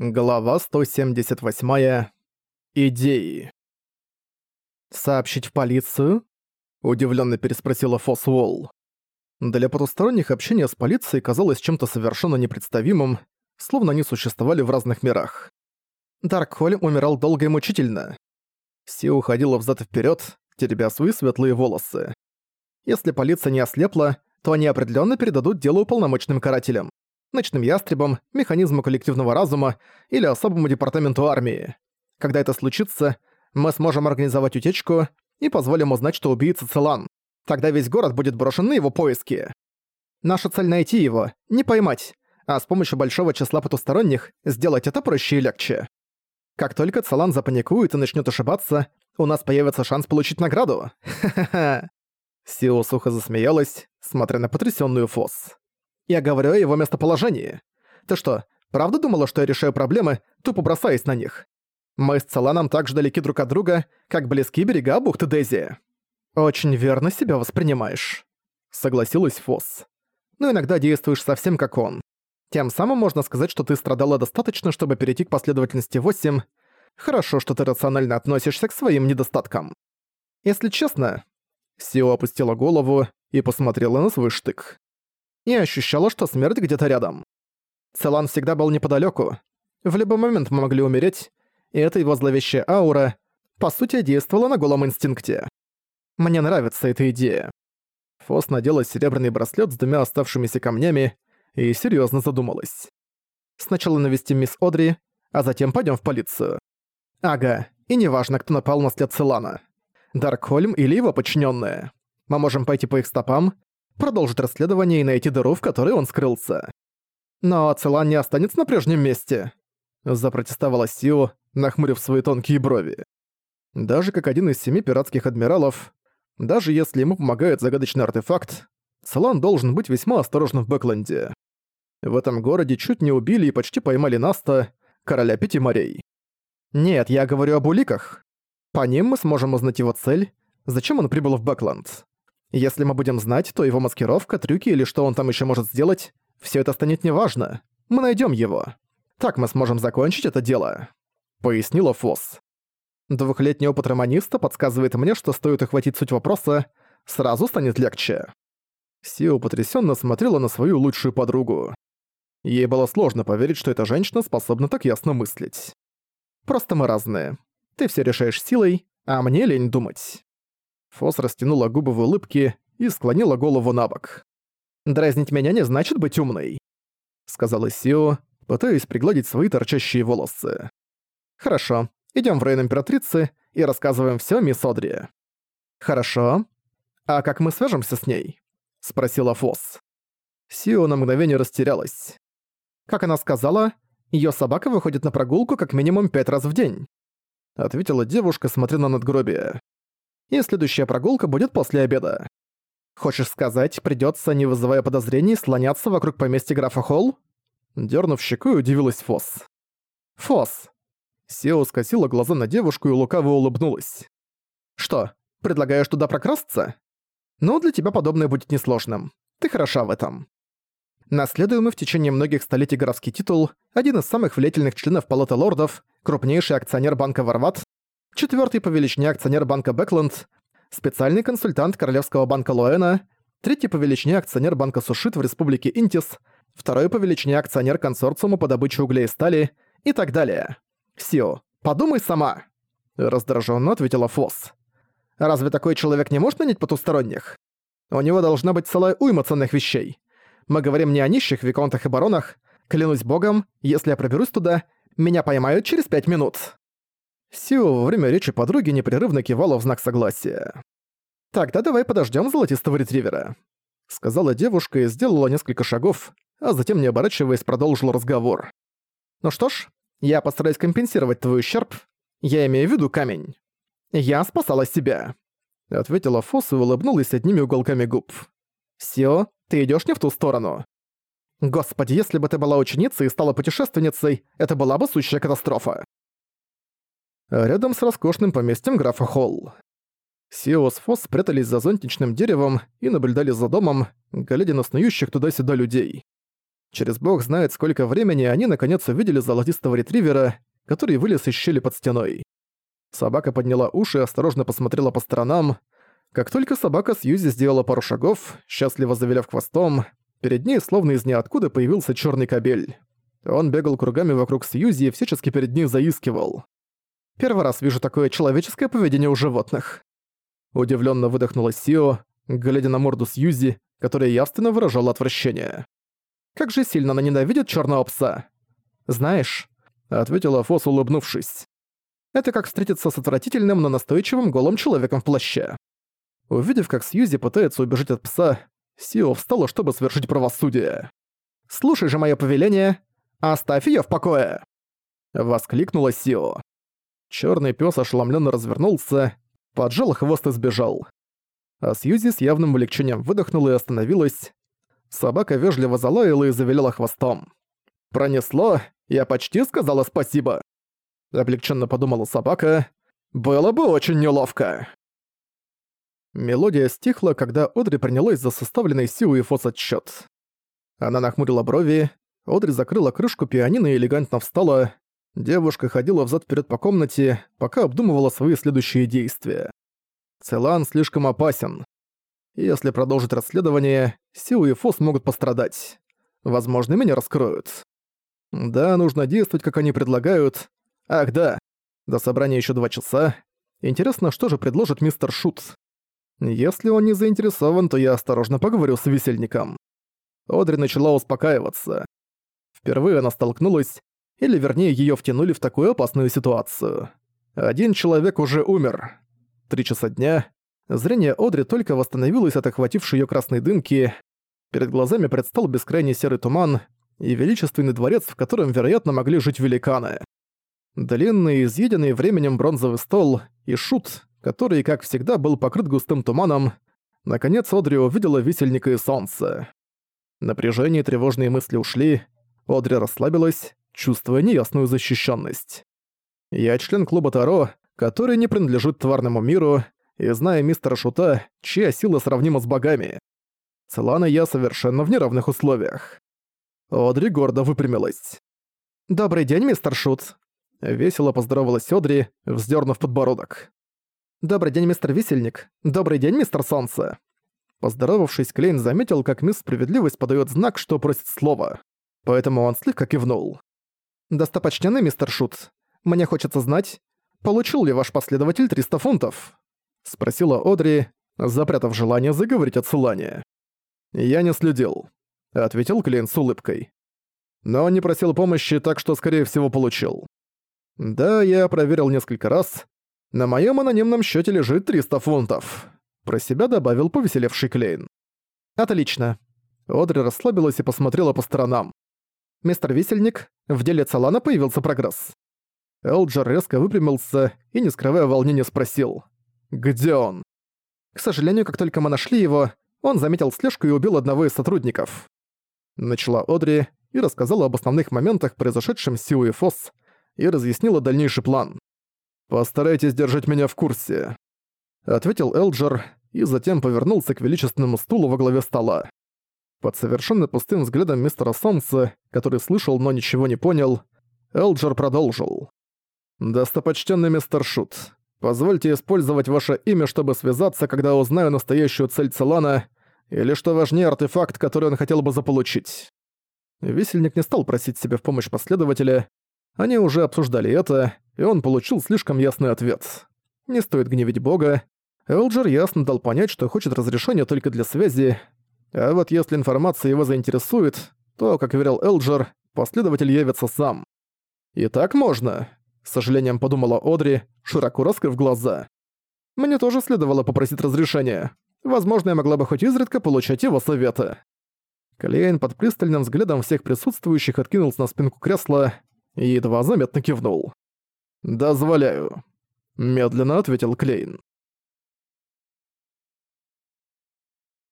Глава 178. Идеи. «Сообщить в полицию?» – удивленно переспросила Фосс Уолл. Для потусторонних общение с полицией казалось чем-то совершенно непредставимым, словно они существовали в разных мирах. Даркхоль умирал долго и мучительно. Си уходила взад и вперед, теребя свои светлые волосы. Если полиция не ослепла, то они определенно передадут дело уполномоченным карателям ночным ястребам, механизму коллективного разума или особому департаменту армии. Когда это случится, мы сможем организовать утечку и позволим узнать, что убийца Целан. Тогда весь город будет брошен на его поиски. Наша цель найти его, не поймать, а с помощью большого числа потусторонних сделать это проще и легче. Как только Целан запаникует и начнет ошибаться, у нас появится шанс получить награду. Ха-ха-ха. Сио сухо засмеялась, смотря на потрясённую Фос. Я говорю о его местоположении. Ты что, правда думала, что я решаю проблемы, тупо бросаясь на них? Мы с Целаном так же далеки друг от друга, как близки берега бухты Дези. Очень верно себя воспринимаешь. Согласилась Фосс. Но иногда действуешь совсем как он. Тем самым можно сказать, что ты страдала достаточно, чтобы перейти к последовательности 8. Хорошо, что ты рационально относишься к своим недостаткам. Если честно... Сио опустила голову и посмотрела на свой штык и ощущала, что смерть где-то рядом. Целан всегда был неподалеку. В любой момент мы могли умереть, и эта его зловещая аура, по сути, действовала на голом инстинкте. Мне нравится эта идея. Фос надела серебряный браслет с двумя оставшимися камнями и серьезно задумалась. Сначала навестим мисс Одри, а затем пойдем в полицию. Ага, и неважно, кто напал на след Целана. Даркхольм или его подчиненные. Мы можем пойти по их стопам продолжить расследование и найти дыру, в которой он скрылся. Но Целан не останется на прежнем месте, запротестовала Сио, нахмурив свои тонкие брови. Даже как один из семи пиратских адмиралов, даже если ему помогает загадочный артефакт, Целан должен быть весьма осторожным в Бэкленде. В этом городе чуть не убили и почти поймали Наста, короля пяти морей. Нет, я говорю об уликах. По ним мы сможем узнать его цель, зачем он прибыл в Бэкленд. Если мы будем знать, то его маскировка, трюки или что он там еще может сделать, все это станет неважно. Мы найдем его. Так мы сможем закончить это дело», — пояснила Фосс. Двухлетний опыт романиста подсказывает мне, что стоит охватить суть вопроса, сразу станет легче. Сио потрясенно смотрела на свою лучшую подругу. Ей было сложно поверить, что эта женщина способна так ясно мыслить. «Просто мы разные. Ты все решаешь силой, а мне лень думать». Фос растянула губы в улыбке и склонила голову на бок. «Дразнить меня не значит быть умной», — сказала Сио, пытаясь пригладить свои торчащие волосы. «Хорошо, идём в район Императрицы и рассказываем всё мисс Одри». «Хорошо. А как мы свяжемся с ней?» — спросила Фос. Сио на мгновение растерялась. Как она сказала, её собака выходит на прогулку как минимум пять раз в день. Ответила девушка, смотря на надгробие и следующая прогулка будет после обеда. Хочешь сказать, придётся, не вызывая подозрений, слоняться вокруг поместья графа Холл? Дёрнув щеку, удивилась Фос. Фос. Сео скосила глаза на девушку и лукаво улыбнулась. Что, предлагаешь туда прокрасться? Ну, для тебя подобное будет несложным. Ты хороша в этом. Наследуемый в течение многих столетий графский титул, один из самых влиятельных членов Палаты лордов, крупнейший акционер банка Варват, четвертый по величине акционер банка Бэкленд, специальный консультант Королевского банка Лоэна, третий по величине акционер банка Сушит в Республике Интис, второй по величине акционер консорциума по добыче угля и стали и так далее. Сио, подумай сама!» Раздраженно ответила Фосс. «Разве такой человек не может нанять потусторонних? У него должна быть целая уйма ценных вещей. Мы говорим не о нищих виконтах и баронах. Клянусь богом, если я проберусь туда, меня поймают через пять минут». Сио во время речи подруги непрерывно кивала в знак согласия. «Тогда давай подождем золотистого ретривера», — сказала девушка и сделала несколько шагов, а затем, не оборачиваясь, продолжила разговор. «Ну что ж, я постараюсь компенсировать твой ущерб. Я имею в виду камень. Я спасала себя», — ответила Фосс и улыбнулась одними уголками губ. «Сио, ты идёшь не в ту сторону». «Господи, если бы ты была ученицей и стала путешественницей, это была бы сущая катастрофа» рядом с роскошным поместьем графа Холл. Сио с Фосс спрятались за зонтичным деревом и наблюдали за домом, глядя на снующих туда-сюда людей. Через бог знает сколько времени они наконец увидели золотистого ретривера, который вылез из щели под стеной. Собака подняла уши и осторожно посмотрела по сторонам. Как только собака Сьюзи сделала пару шагов, счастливо завиляв хвостом, перед ней словно из ниоткуда появился черный кобель. Он бегал кругами вокруг Сьюзи и всячески перед ней заискивал. «Первый раз вижу такое человеческое поведение у животных». Удивленно выдохнула Сио, глядя на морду Сьюзи, которая явственно выражала отвращение. «Как же сильно она ненавидит черного пса!» «Знаешь», — ответила Фос, улыбнувшись. «Это как встретиться с отвратительным, но настойчивым голым человеком в плаще». Увидев, как Сьюзи пытается убежать от пса, Сио встала, чтобы совершить правосудие. «Слушай же мое повеление, оставь ее в покое!» Воскликнула Сио. Черный пес ошеломленно развернулся, поджал хвост и сбежал. А Сьюзи с явным облегчением выдохнула и остановилась. Собака вежливо залаяла и завиляла хвостом. «Пронесло, я почти сказала спасибо!» Облегченно подумала собака. «Было бы очень неловко!» Мелодия стихла, когда Одри принялась за составленный Сиу и Фос отчёт. Она нахмурила брови, Одри закрыла крышку пианино и элегантно встала. Девушка ходила взад вперед по комнате, пока обдумывала свои следующие действия. Целан слишком опасен. Если продолжить расследование, Сиу и Фос могут пострадать. Возможно, меня раскроют. Да, нужно действовать, как они предлагают. Ах, да. До собрания еще два часа. Интересно, что же предложит мистер Шут. Если он не заинтересован, то я осторожно поговорю с висельником. Одри начала успокаиваться. Впервые она столкнулась, или вернее ее втянули в такую опасную ситуацию. Один человек уже умер. Три часа дня. Зрение Одри только восстановилось от охватившей ее красной дымки. Перед глазами предстал бескрайний серый туман и величественный дворец, в котором, вероятно, могли жить великаны. Длинный, изъеденный временем бронзовый стол и шут, который, как всегда, был покрыт густым туманом, наконец Одри увидела висельника и солнце. Напряжение и тревожные мысли ушли, Одри расслабилась, чувствуя неясную защищенность. Я член клуба Таро, который не принадлежит тварному миру, и зная мистера Шута, чья сила сравнима с богами. Целана я совершенно в неравных условиях. Одри гордо выпрямилась. «Добрый день, мистер Шут!» Весело поздоровалась Одри, вздернув подбородок. «Добрый день, мистер Висельник! Добрый день, мистер Солнце!» Поздоровавшись, Клейн заметил, как мисс Справедливость подает знак, что просит слова. Поэтому он слегка кивнул. «Достопочтенный мистер Шут, мне хочется знать, получил ли ваш последователь 300 фунтов?» Спросила Одри, запрятав желание заговорить от ссылания. «Я не следил», — ответил Клейн с улыбкой. «Но не просил помощи, так что, скорее всего, получил. Да, я проверил несколько раз. На моем анонимном счете лежит 300 фунтов», — про себя добавил повеселевший Клейн. «Отлично». Одри расслабилась и посмотрела по сторонам. «Мистер Висельник, в деле Цалана появился прогресс». Элджер резко выпрямился и, не скрывая волнения, спросил. «Где он?» К сожалению, как только мы нашли его, он заметил слежку и убил одного из сотрудников. Начала Одри и рассказала об основных моментах, произошедшем с Сиу и Фосс, и разъяснила дальнейший план. «Постарайтесь держать меня в курсе», — ответил Элджер и затем повернулся к величественному стулу во главе стола. Под совершенно пустым взглядом мистера Солнца, который слышал, но ничего не понял, Элджер продолжил. «Достопочтенный мистер Шут, позвольте использовать ваше имя, чтобы связаться, когда узнаю настоящую цель Целана, или, что важнее, артефакт, который он хотел бы заполучить». Висельник не стал просить себе в помощь последователя, они уже обсуждали это, и он получил слишком ясный ответ. Не стоит гневить бога. Элджер ясно дал понять, что хочет разрешения только для связи, а вот если информация его заинтересует, то, как верил Элджер, последователь явится сам. «И так можно», — с сожалением подумала Одри, широко раскрыв глаза. «Мне тоже следовало попросить разрешения. Возможно, я могла бы хоть изредка получать его советы». Клейн под пристальным взглядом всех присутствующих откинулся на спинку кресла и едва заметно кивнул. «Дозволяю», — медленно ответил Клейн.